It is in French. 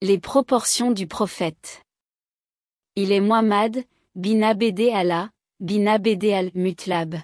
Les proportions du prophète. Il est Muhammad, bin Abd Allah, bin Abd al-Mutlab.